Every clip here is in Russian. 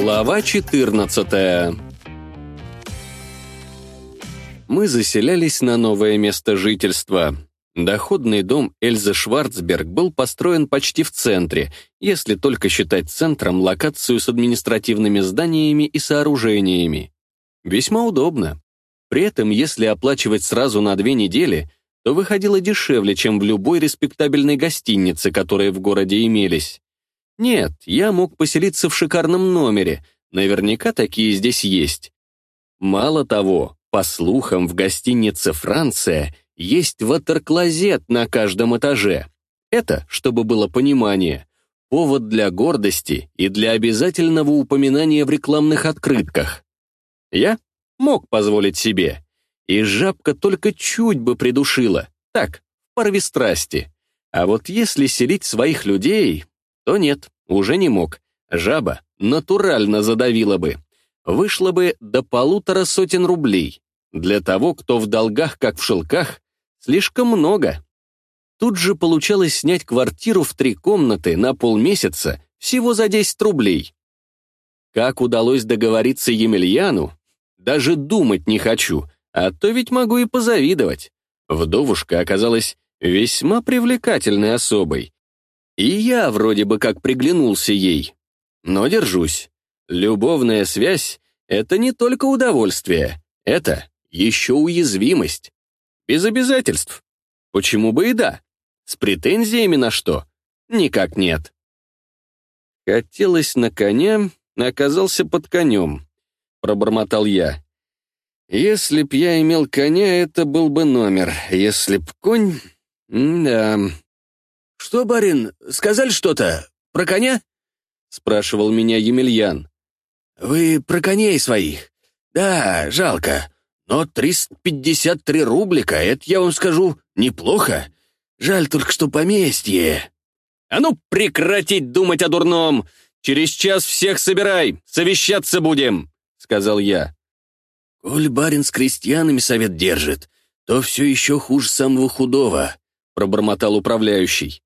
Глава 14 Мы заселялись на новое место жительства. Доходный дом Эльзы Шварцберг был построен почти в центре, если только считать центром локацию с административными зданиями и сооружениями. Весьма удобно. При этом, если оплачивать сразу на две недели, то выходило дешевле, чем в любой респектабельной гостинице, которые в городе имелись. Нет, я мог поселиться в шикарном номере, наверняка такие здесь есть. Мало того, по слухам, в гостинице «Франция» есть ватерклозет на каждом этаже. Это, чтобы было понимание, повод для гордости и для обязательного упоминания в рекламных открытках. Я мог позволить себе, и жабка только чуть бы придушила, так, в порве страсти. А вот если селить своих людей, то нет, уже не мог. Жаба натурально задавила бы. Вышло бы до полутора сотен рублей. Для того, кто в долгах, как в шелках, слишком много. Тут же получалось снять квартиру в три комнаты на полмесяца всего за 10 рублей. Как удалось договориться Емельяну, даже думать не хочу, а то ведь могу и позавидовать. Вдовушка оказалась весьма привлекательной особой, и я вроде бы как приглянулся ей. Но держусь. Любовная связь — это не только удовольствие, это еще уязвимость. Без обязательств. Почему бы и да? С претензиями на что? Никак нет. Хотелось на коня, оказался под конем, пробормотал я. Если б я имел коня, это был бы номер. Если б конь... да, «Что, барин, сказали что-то? Про коня?» — спрашивал меня Емельян. «Вы про коней своих? Да, жалко. Но 353 рублика, это, я вам скажу, неплохо. Жаль только, что поместье». «А ну, прекратить думать о дурном! Через час всех собирай, совещаться будем!» — сказал я. «Коль барин с крестьянами совет держит, то все еще хуже самого худого», — пробормотал управляющий.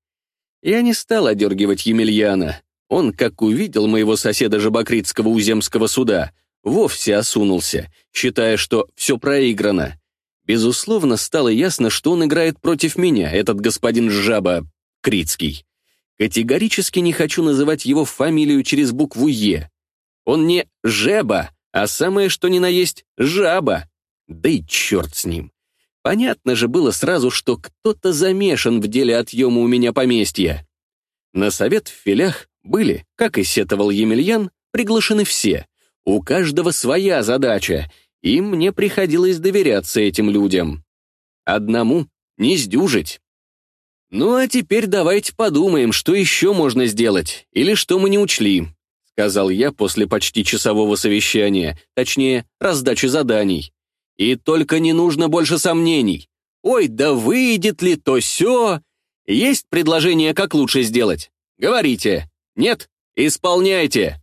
Я не стал одергивать Емельяна. Он, как увидел моего соседа Жабокритского уземского суда, вовсе осунулся, считая, что все проиграно. Безусловно, стало ясно, что он играет против меня, этот господин Жаба Критский. Категорически не хочу называть его фамилию через букву «Е». Он не «Жеба», а самое что ни на есть «Жаба». Да и черт с ним. Понятно же было сразу, что кто-то замешан в деле отъема у меня поместья. На совет в филях были, как и сетовал Емельян, приглашены все. У каждого своя задача, и мне приходилось доверяться этим людям. Одному не сдюжить. «Ну а теперь давайте подумаем, что еще можно сделать, или что мы не учли», сказал я после почти часового совещания, точнее, раздачи заданий. И только не нужно больше сомнений. Ой, да выйдет ли то все? Есть предложение, как лучше сделать? Говорите. Нет? Исполняйте.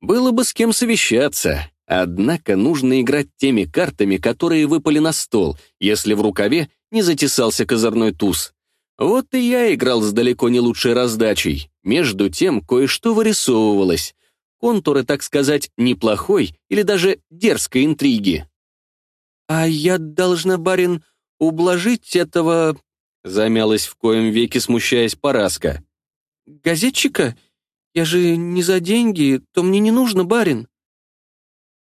Было бы с кем совещаться. Однако нужно играть теми картами, которые выпали на стол, если в рукаве не затесался козырной туз. Вот и я играл с далеко не лучшей раздачей. Между тем кое-что вырисовывалось. Контуры, так сказать, неплохой или даже дерзкой интриги. «А я должна, барин, ублажить этого...» Замялась в коем веке, смущаясь Параска. «Газетчика? Я же не за деньги, то мне не нужно, барин».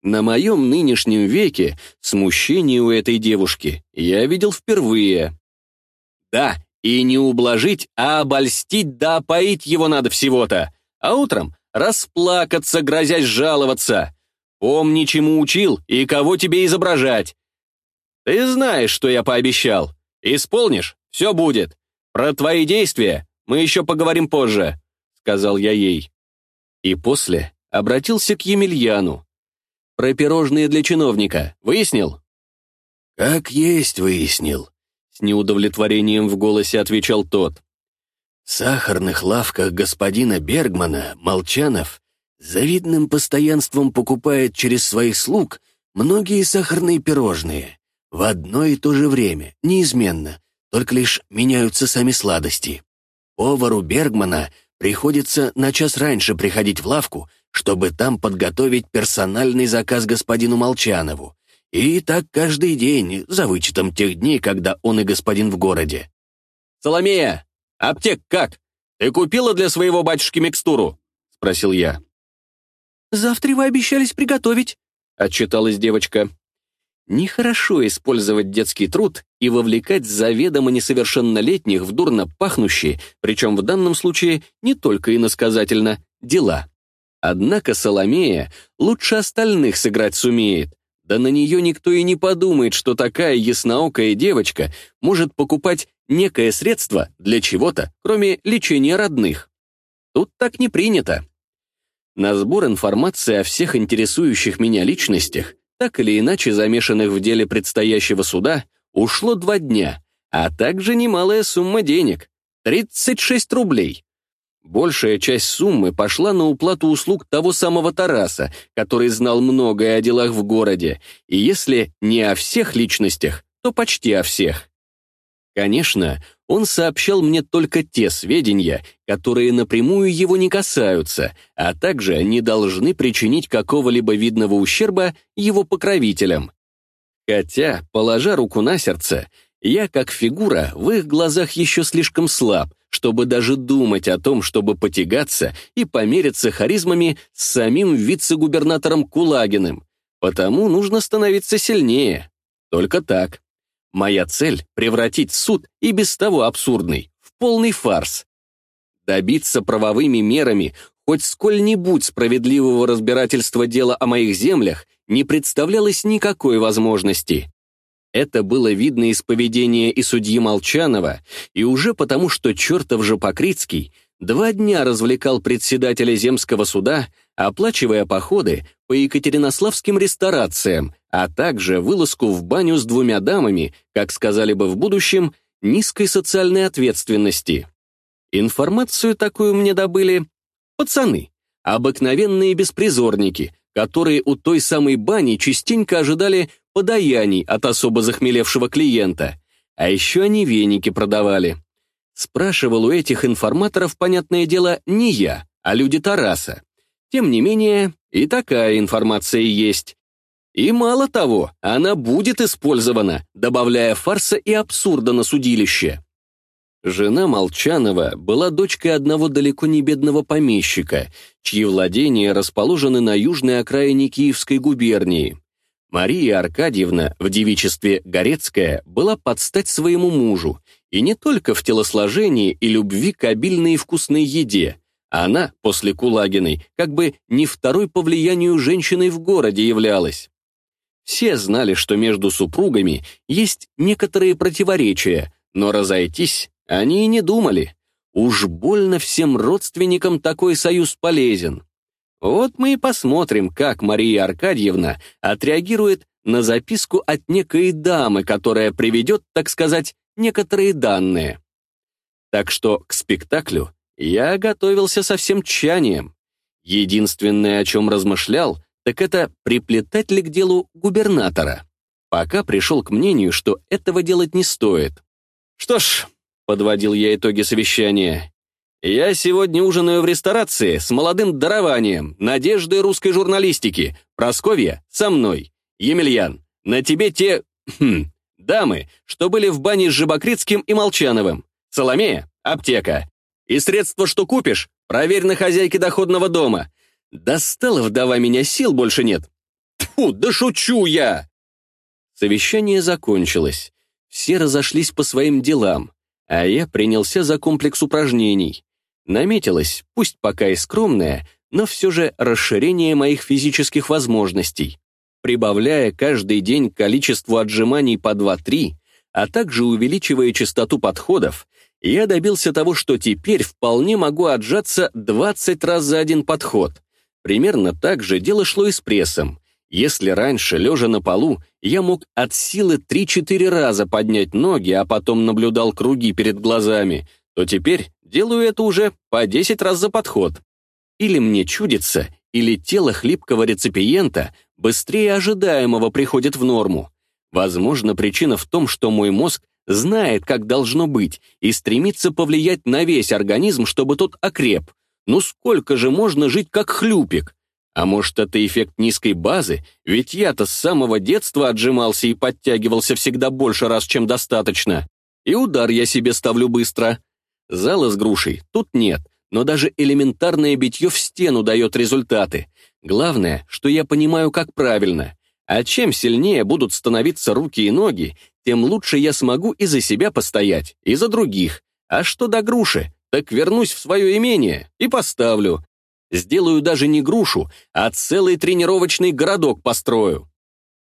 На моем нынешнем веке смущение у этой девушки я видел впервые. Да, и не ублажить, а обольстить да опоить его надо всего-то, а утром расплакаться, грозясь жаловаться. Помни, чему учил и кого тебе изображать. Ты знаешь, что я пообещал. Исполнишь — все будет. Про твои действия мы еще поговорим позже», — сказал я ей. И после обратился к Емельяну. «Про пирожные для чиновника. Выяснил?» «Как есть выяснил», — с неудовлетворением в голосе отвечал тот. «В сахарных лавках господина Бергмана Молчанов завидным постоянством покупает через своих слуг многие сахарные пирожные. В одно и то же время, неизменно, только лишь меняются сами сладости. Повару Бергмана приходится на час раньше приходить в лавку, чтобы там подготовить персональный заказ господину Молчанову. И так каждый день, за вычетом тех дней, когда он и господин в городе. «Соломея, аптек как? Ты купила для своего батюшки микстуру?» — спросил я. «Завтра вы обещались приготовить», — отчиталась девочка. Нехорошо использовать детский труд и вовлекать заведомо несовершеннолетних в дурно пахнущие, причем в данном случае не только иносказательно, дела. Однако Соломея лучше остальных сыграть сумеет. Да на нее никто и не подумает, что такая ясноокая девочка может покупать некое средство для чего-то, кроме лечения родных. Тут так не принято. На сбор информации о всех интересующих меня личностях так или иначе замешанных в деле предстоящего суда, ушло два дня, а также немалая сумма денег — 36 рублей. Большая часть суммы пошла на уплату услуг того самого Тараса, который знал многое о делах в городе, и если не о всех личностях, то почти о всех. Конечно, он сообщал мне только те сведения, которые напрямую его не касаются, а также не должны причинить какого-либо видного ущерба его покровителям. Хотя, положа руку на сердце, я, как фигура, в их глазах еще слишком слаб, чтобы даже думать о том, чтобы потягаться и помериться харизмами с самим вице-губернатором Кулагиным. Потому нужно становиться сильнее. Только так. Моя цель — превратить суд и без того абсурдный в полный фарс. Добиться правовыми мерами хоть сколь-нибудь справедливого разбирательства дела о моих землях не представлялось никакой возможности. Это было видно из поведения и судьи Молчанова, и уже потому, что чертов же Покрицкий два дня развлекал председателя земского суда, оплачивая походы по екатеринославским ресторациям, а также вылазку в баню с двумя дамами, как сказали бы в будущем, низкой социальной ответственности. Информацию такую мне добыли пацаны, обыкновенные беспризорники, которые у той самой бани частенько ожидали подаяний от особо захмелевшего клиента, а еще они веники продавали. Спрашивал у этих информаторов, понятное дело, не я, а люди Тараса. Тем не менее, и такая информация есть. И мало того, она будет использована, добавляя фарса и абсурда на судилище. Жена Молчанова была дочкой одного далеко не бедного помещика, чьи владения расположены на южной окраине Киевской губернии. Мария Аркадьевна в девичестве Горецкая была под стать своему мужу, и не только в телосложении и любви к обильной и вкусной еде. Она, после Кулагиной, как бы не второй по влиянию женщиной в городе являлась. Все знали, что между супругами есть некоторые противоречия, но разойтись они и не думали. Уж больно всем родственникам такой союз полезен. Вот мы и посмотрим, как Мария Аркадьевна отреагирует на записку от некой дамы, которая приведет, так сказать, некоторые данные. Так что к спектаклю я готовился со всем тщанием. Единственное, о чем размышлял, так это приплетать ли к делу губернатора. Пока пришел к мнению, что этого делать не стоит. Что ж, подводил я итоги совещания, я сегодня ужинаю в ресторации с молодым дарованием, надеждой русской журналистики. Просковья со мной. Емельян, на тебе те... Хм, дамы, что были в бане с Жабокритским и Молчановым. Соломея — аптека. И средства, что купишь, проверь на хозяйке доходного дома. Достала вдова меня, сил больше нет. Тьфу, да шучу я!» Совещание закончилось. Все разошлись по своим делам, а я принялся за комплекс упражнений. Наметилось, пусть пока и скромное, но все же расширение моих физических возможностей, прибавляя каждый день количество отжиманий по 2-3, а также увеличивая частоту подходов, я добился того, что теперь вполне могу отжаться 20 раз за один подход. Примерно так же дело шло и с прессом. Если раньше, лежа на полу, я мог от силы 3-4 раза поднять ноги, а потом наблюдал круги перед глазами, то теперь делаю это уже по 10 раз за подход. Или мне чудится, или тело хлипкого реципиента быстрее ожидаемого приходит в норму. Возможно, причина в том, что мой мозг знает, как должно быть, и стремится повлиять на весь организм, чтобы тот окреп, ну сколько же можно жить как хлюпик? А может, это эффект низкой базы? Ведь я-то с самого детства отжимался и подтягивался всегда больше раз, чем достаточно. И удар я себе ставлю быстро. Зала с грушей тут нет, но даже элементарное битье в стену дает результаты. Главное, что я понимаю, как правильно. А чем сильнее будут становиться руки и ноги, тем лучше я смогу и за себя постоять, и за других. А что до груши, так вернусь в свое имение и поставлю. Сделаю даже не грушу, а целый тренировочный городок построю.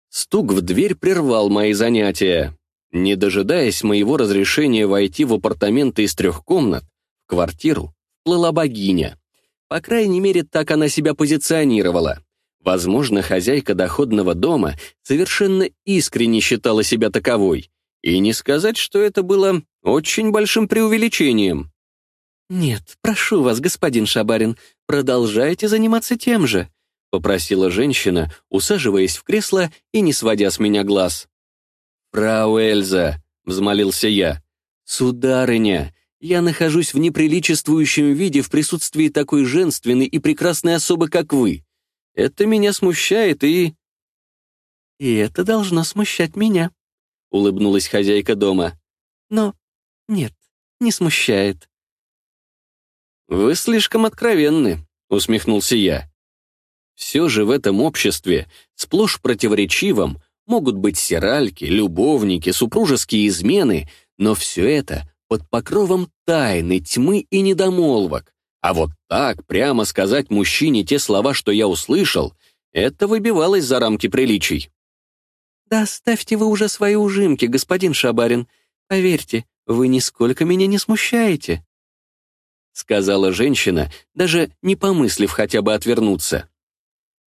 Стук в дверь прервал мои занятия. Не дожидаясь моего разрешения войти в апартаменты из трех комнат, в квартиру плыла богиня. По крайней мере, так она себя позиционировала. Возможно, хозяйка доходного дома совершенно искренне считала себя таковой. И не сказать, что это было очень большим преувеличением. «Нет, прошу вас, господин Шабарин, продолжайте заниматься тем же», попросила женщина, усаживаясь в кресло и не сводя с меня глаз. «Фрау Эльза», — взмолился я, — «сударыня, я нахожусь в неприличествующем виде в присутствии такой женственной и прекрасной особы, как вы. Это меня смущает и...» «И это должно смущать меня», — улыбнулась хозяйка дома. «Но нет, не смущает». «Вы слишком откровенны», — усмехнулся я. «Все же в этом обществе, сплошь противоречивом, могут быть сиральки, любовники, супружеские измены, но все это под покровом тайны, тьмы и недомолвок. А вот так прямо сказать мужчине те слова, что я услышал, это выбивалось за рамки приличий. «Да оставьте вы уже свои ужимки, господин Шабарин. Поверьте, вы нисколько меня не смущаете», сказала женщина, даже не помыслив хотя бы отвернуться.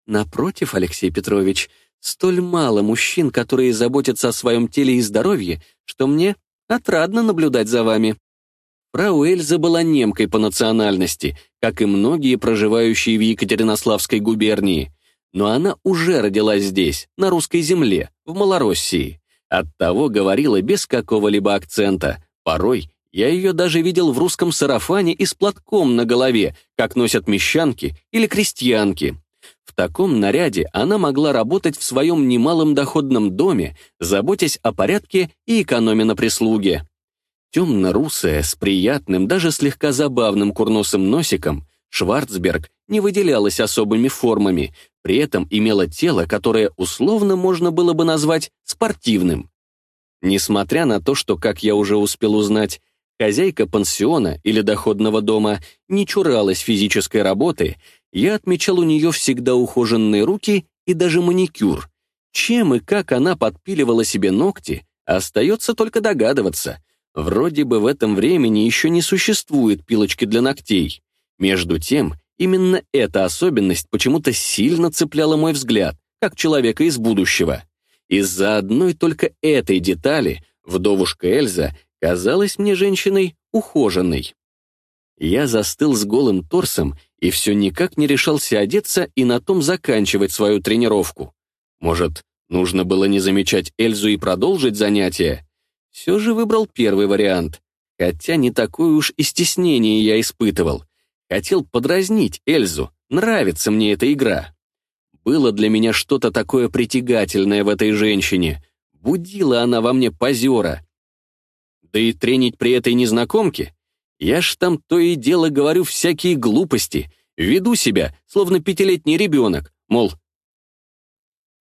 «Напротив, Алексей Петрович, столь мало мужчин, которые заботятся о своем теле и здоровье, что мне отрадно наблюдать за вами». Фрау Эльза была немкой по национальности, как и многие проживающие в Екатеринославской губернии, но она уже родилась здесь, на русской земле, в Малороссии. Оттого говорила без какого-либо акцента. Порой я ее даже видел в русском сарафане и с платком на голове, как носят мещанки или крестьянки. В таком наряде она могла работать в своем немалом доходном доме, заботясь о порядке и экономя на прислуге. Темно-русая, с приятным, даже слегка забавным курносым носиком, Шварцберг не выделялась особыми формами, при этом имела тело, которое условно можно было бы назвать спортивным. Несмотря на то, что, как я уже успел узнать, хозяйка пансиона или доходного дома не чуралась физической работы, я отмечал у нее всегда ухоженные руки и даже маникюр. Чем и как она подпиливала себе ногти, остается только догадываться — Вроде бы в этом времени еще не существует пилочки для ногтей. Между тем, именно эта особенность почему-то сильно цепляла мой взгляд, как человека из будущего. Из-за одной только этой детали вдовушка Эльза казалась мне женщиной ухоженной. Я застыл с голым торсом и все никак не решался одеться и на том заканчивать свою тренировку. Может, нужно было не замечать Эльзу и продолжить занятия? все же выбрал первый вариант. Хотя не такое уж и стеснение я испытывал. Хотел подразнить Эльзу, нравится мне эта игра. Было для меня что-то такое притягательное в этой женщине. Будила она во мне позера. Да и тренить при этой незнакомке? Я ж там то и дело говорю всякие глупости, веду себя, словно пятилетний ребенок, мол,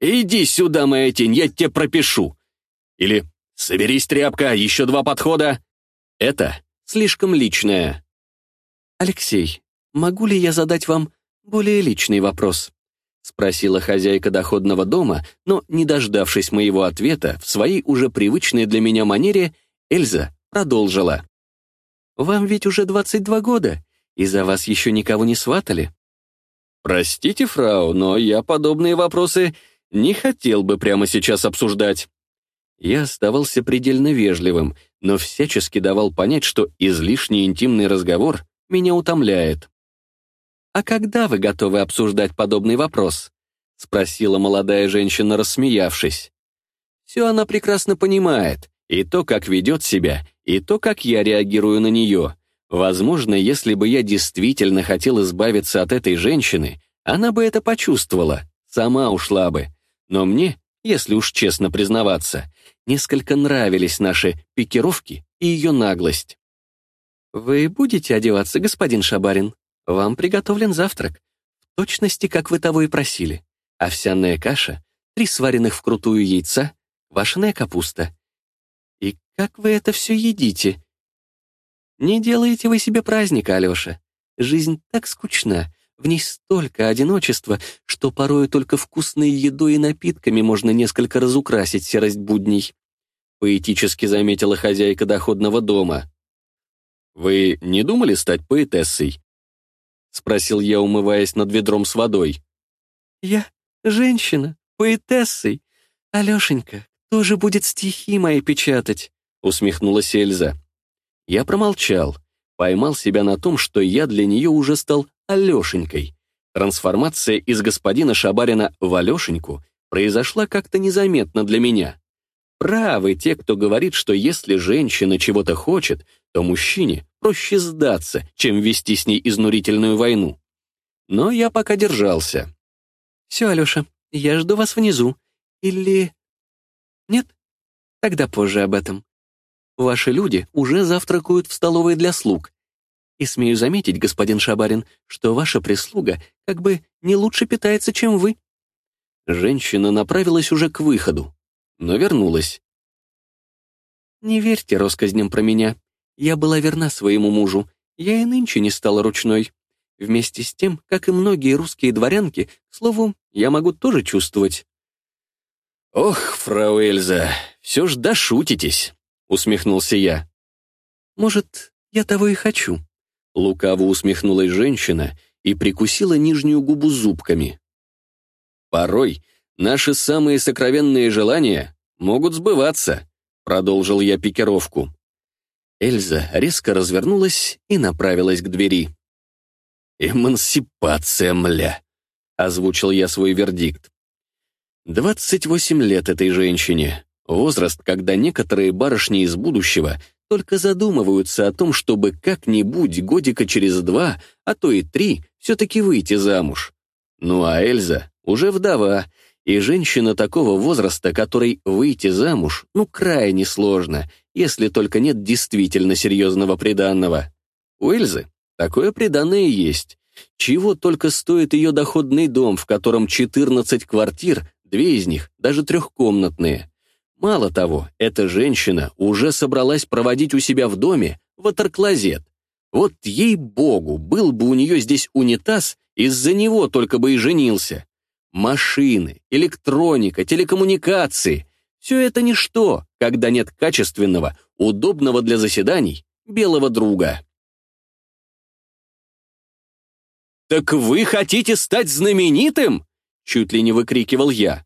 «Иди сюда, моя тень, я тебе пропишу!» Или «Соберись, тряпка, еще два подхода!» Это слишком личное. «Алексей, могу ли я задать вам более личный вопрос?» спросила хозяйка доходного дома, но, не дождавшись моего ответа, в своей уже привычной для меня манере, Эльза продолжила. «Вам ведь уже 22 года, и за вас еще никого не сватали?» «Простите, фрау, но я подобные вопросы не хотел бы прямо сейчас обсуждать». Я оставался предельно вежливым, но всячески давал понять, что излишний интимный разговор меня утомляет. «А когда вы готовы обсуждать подобный вопрос?» — спросила молодая женщина, рассмеявшись. «Все она прекрасно понимает, и то, как ведет себя, и то, как я реагирую на нее. Возможно, если бы я действительно хотел избавиться от этой женщины, Она бы это почувствовала, сама ушла бы. Но мне, если уж честно признаваться, несколько нравились наши пикировки и ее наглость. «Вы будете одеваться, господин Шабарин? Вам приготовлен завтрак. В точности, как вы того и просили. Овсяная каша, три сваренных вкрутую яйца, квашеная капуста. И как вы это все едите? Не делаете вы себе праздника, Алеша. Жизнь так скучна, в ней столько одиночества, что порою только вкусной едой и напитками можно несколько разукрасить серость будней. Поэтически заметила хозяйка доходного дома. «Вы не думали стать поэтессой?» — спросил я, умываясь над ведром с водой. «Я женщина, поэтессой. Алешенька, кто же будет стихи мои печатать?» — усмехнулась Эльза. Я промолчал, поймал себя на том, что я для нее уже стал Алешенькой. Трансформация из господина Шабарина в Алешеньку произошла как-то незаметно для меня. Правы те, кто говорит, что если женщина чего-то хочет, то мужчине проще сдаться, чем вести с ней изнурительную войну. Но я пока держался. «Все, Алеша, я жду вас внизу. Или... Нет? Тогда позже об этом. Ваши люди уже завтракают в столовой для слуг. И смею заметить, господин Шабарин, что ваша прислуга как бы не лучше питается, чем вы». Женщина направилась уже к выходу, но вернулась. «Не верьте россказням про меня. Я была верна своему мужу. Я и нынче не стала ручной. Вместе с тем, как и многие русские дворянки, к слову, я могу тоже чувствовать». «Ох, фрау Эльза, все ж дошутитесь» усмехнулся я. «Может, я того и хочу?» Лукаво усмехнулась женщина и прикусила нижнюю губу зубками. «Порой наши самые сокровенные желания могут сбываться», продолжил я пикировку. Эльза резко развернулась и направилась к двери. «Эмансипация, мля!» — озвучил я свой вердикт. «Двадцать восемь лет этой женщине. Возраст, когда некоторые барышни из будущего только задумываются о том, чтобы как-нибудь годика через два, а то и три, все-таки выйти замуж. Ну а Эльза уже вдова, и женщина такого возраста, которой выйти замуж, ну, крайне сложно, если только нет действительно серьезного приданного. У Эльзы такое приданное есть. Чего только стоит ее доходный дом, в котором 14 квартир, две из них даже трехкомнатные. Мало того, эта женщина уже собралась проводить у себя в доме ватерклозет. Вот ей-богу, был бы у нее здесь унитаз, из-за него только бы и женился. Машины, электроника, телекоммуникации — все это ничто, когда нет качественного, удобного для заседаний белого друга. «Так вы хотите стать знаменитым?» — чуть ли не выкрикивал я.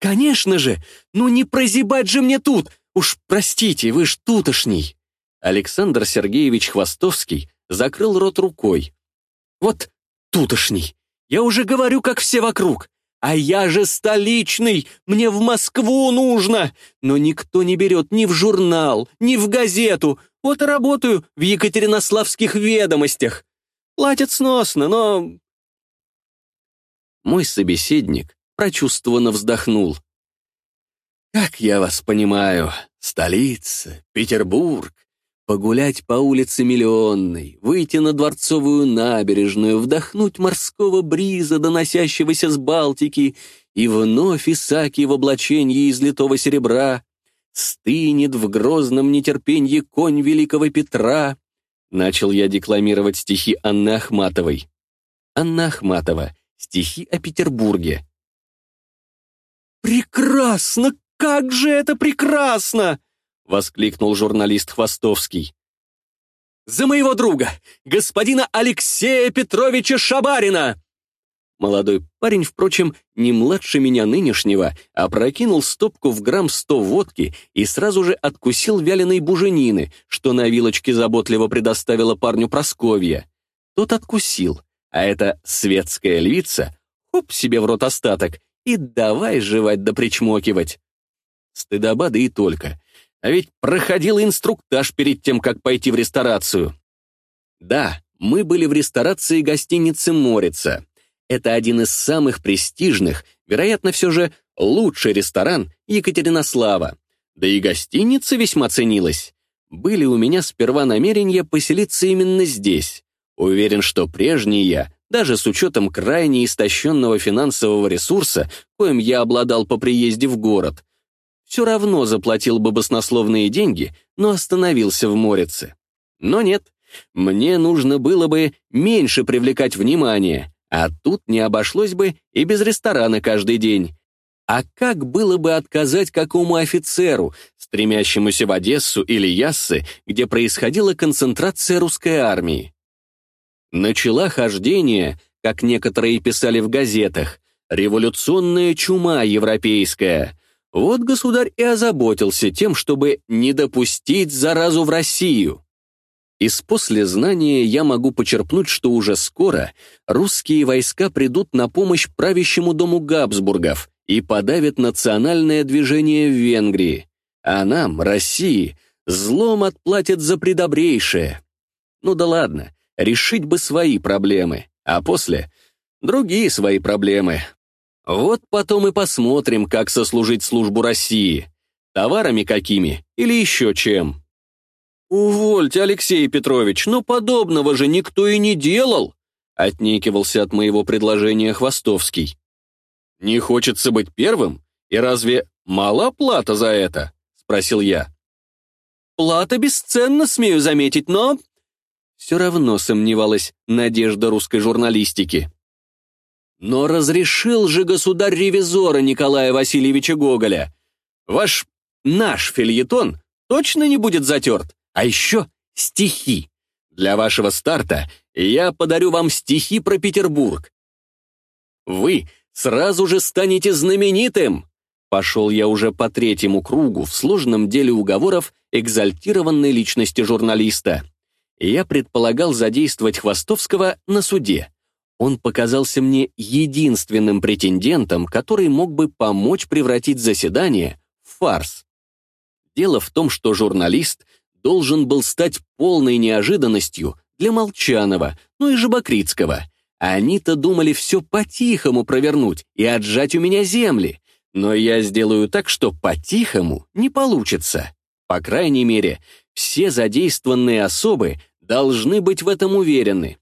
«Конечно же! Ну не прозябать же мне тут! Уж простите, вы ж тутошний!» Александр Сергеевич Хвостовский закрыл рот рукой. «Вот тутошний! Я уже говорю, как все вокруг! А я же столичный! Мне в Москву нужно! Но никто не берет ни в журнал, ни в газету! Вот и работаю в Екатеринославских ведомостях! Платят сносно, но...» Мой собеседник прочувствованно вздохнул. «Как я вас понимаю, столица, Петербург, погулять по улице Миллионной, выйти на Дворцовую набережную, вдохнуть морского бриза, доносящегося с Балтики, и вновь Исаки в облачении из литого серебра, стынет в грозном нетерпенье конь великого Петра, начал я декламировать стихи Анны Ахматовой. Анна Ахматова. Стихи о Петербурге. «Прекрасно! Как же это прекрасно!» — воскликнул журналист Хвостовский. «За моего друга, господина Алексея Петровича Шабарина!» Молодой парень, впрочем, не младше меня нынешнего, опрокинул стопку в грамм сто водки и сразу же откусил вяленой буженины, что на вилочке заботливо предоставила парню Просковья. Тот откусил, а эта светская львица, хоп себе в рот остаток, и давай жевать да причмокивать. Стыдоба да и только. А ведь проходил инструктаж перед тем, как пойти в ресторацию. Да, мы были в ресторации гостиницы «Морица». это один из самых престижных, вероятно, все же лучший ресторан Екатеринослава. Да и гостиница весьма ценилась. Были у меня сперва намерения поселиться именно здесь. Уверен, что прежний я, даже с учетом крайне истощенного финансового ресурса, коим я обладал по приезде в город, все равно заплатил бы баснословные деньги, но остановился в Морице. Но нет, мне нужно было бы меньше привлекать внимание, а тут не обошлось бы и без ресторана каждый день. А как было бы отказать какому офицеру, стремящемуся в Одессу или Яссы, где происходила концентрация русской армии? Начала хождение, как некоторые писали в газетах, революционная чума европейская. Вот государь и озаботился тем, чтобы не допустить заразу в Россию. Из послезнания я могу почерпнуть, что уже скоро русские войска придут на помощь правящему дому Габсбургов и подавят национальное движение в Венгрии, а нам, России, злом отплатят за предобрейшее. Ну да ладно, решить бы свои проблемы, а после — другие свои проблемы. Вот потом и посмотрим, как сослужить службу России. Товарами какими или еще чем. «Увольте, Алексей Петрович, но подобного же никто и не делал!» отнекивался от моего предложения Хвостовский. «Не хочется быть первым? И разве мала плата за это?» спросил я. «Плата бесценна, смею заметить, но...» Все равно сомневалась надежда русской журналистики. Но разрешил же государь-ревизора Николая Васильевича Гоголя. Ваш, наш фильетон точно не будет затерт? А еще стихи. Для вашего старта я подарю вам стихи про Петербург. Вы сразу же станете знаменитым. Пошел я уже по третьему кругу в сложном деле уговоров экзальтированной личности журналиста. Я предполагал задействовать Хвостовского на суде. Он показался мне единственным претендентом, который мог бы помочь превратить заседание в фарс. Дело в том, что журналист должен был стать полной неожиданностью для Молчанова, ну и Жабокритского. Они-то думали все по-тихому провернуть и отжать у меня земли. Но я сделаю так, что по-тихому не получится. По крайней мере, все задействованные особы должны быть в этом уверены.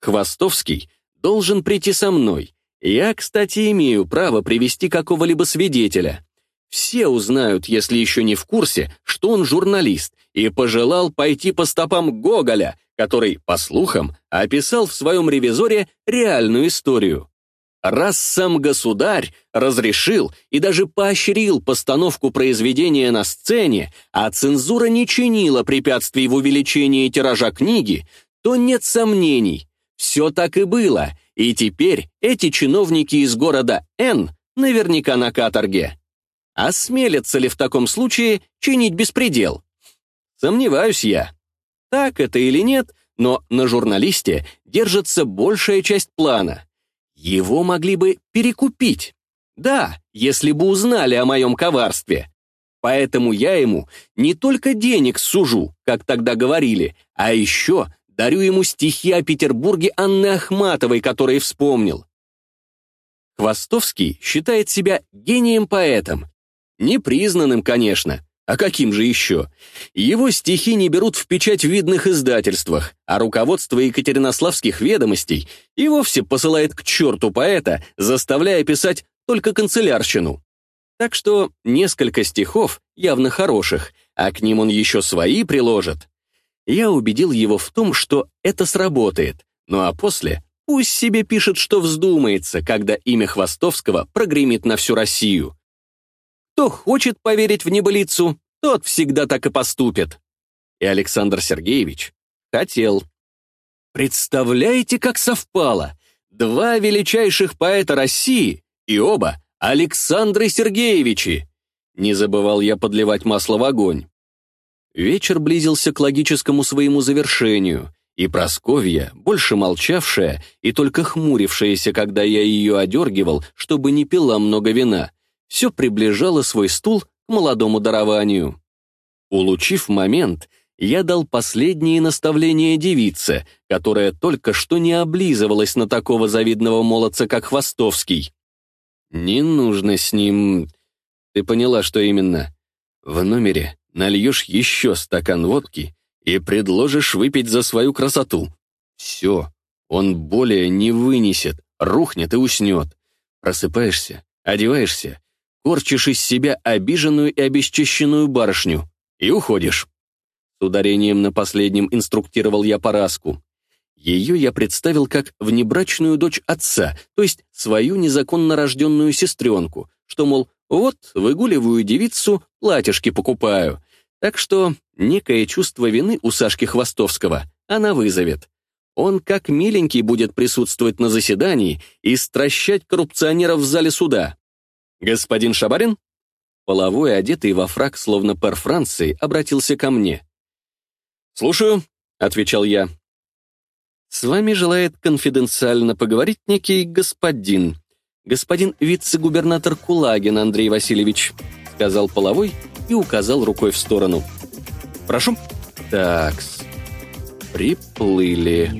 Хвостовский должен прийти со мной. Я, кстати, имею право привести какого-либо свидетеля. Все узнают, если еще не в курсе, что он журналист, и пожелал пойти по стопам Гоголя, который, по слухам, описал в своем ревизоре реальную историю. Раз сам государь разрешил и даже поощрил постановку произведения на сцене, а цензура не чинила препятствий в увеличении тиража книги, то нет сомнений, все так и было, и теперь эти чиновники из города Н наверняка на каторге. Осмелятся ли в таком случае чинить беспредел? Сомневаюсь я. Так это или нет, но на журналисте держится большая часть плана. Его могли бы перекупить. Да, если бы узнали о моем коварстве. Поэтому я ему не только денег сужу, как тогда говорили, а еще дарю ему стихи о Петербурге Анны Ахматовой, которые вспомнил. Хвостовский считает себя гением-поэтом Непризнанным, конечно. А каким же еще? Его стихи не берут в печать в видных издательствах, а руководство Екатеринославских ведомостей и вовсе посылает к черту поэта, заставляя писать только канцелярщину. Так что несколько стихов, явно хороших, а к ним он еще свои приложит. Я убедил его в том, что это сработает, ну а после пусть себе пишет, что вздумается, когда имя Хвостовского прогремит на всю Россию. Кто хочет поверить в небылицу, тот всегда так и поступит. И Александр Сергеевич хотел. Представляете, как совпало? Два величайших поэта России и оба Александры Сергеевичи. Не забывал я подливать масло в огонь. Вечер близился к логическому своему завершению, и Просковья, больше молчавшая и только хмурившаяся, когда я ее одергивал, чтобы не пила много вина, все приближало свой стул к молодому дарованию. Улучив момент, я дал последние наставления девице, которая только что не облизывалась на такого завидного молодца, как Хвостовский. Не нужно с ним... Ты поняла, что именно? В номере нальешь еще стакан водки и предложишь выпить за свою красоту. Все, он более не вынесет, рухнет и уснет. Просыпаешься, одеваешься, корчишь из себя обиженную и обесчищенную барышню и уходишь. С ударением на последнем инструктировал я Параску. Ее я представил как внебрачную дочь отца, то есть свою незаконно рожденную сестренку, что, мол, вот, выгуливаю девицу, платьишки покупаю. Так что некое чувство вины у Сашки Хвостовского она вызовет. Он как миленький будет присутствовать на заседании и стращать коррупционеров в зале суда. «Господин Шабарин?» Половой, одетый во фраг, словно пер Франции, обратился ко мне. «Слушаю», — отвечал я. «С вами желает конфиденциально поговорить некий господин, господин вице-губернатор Кулагин Андрей Васильевич», — сказал Половой и указал рукой в сторону. «Прошу». «Такс». Приплыли.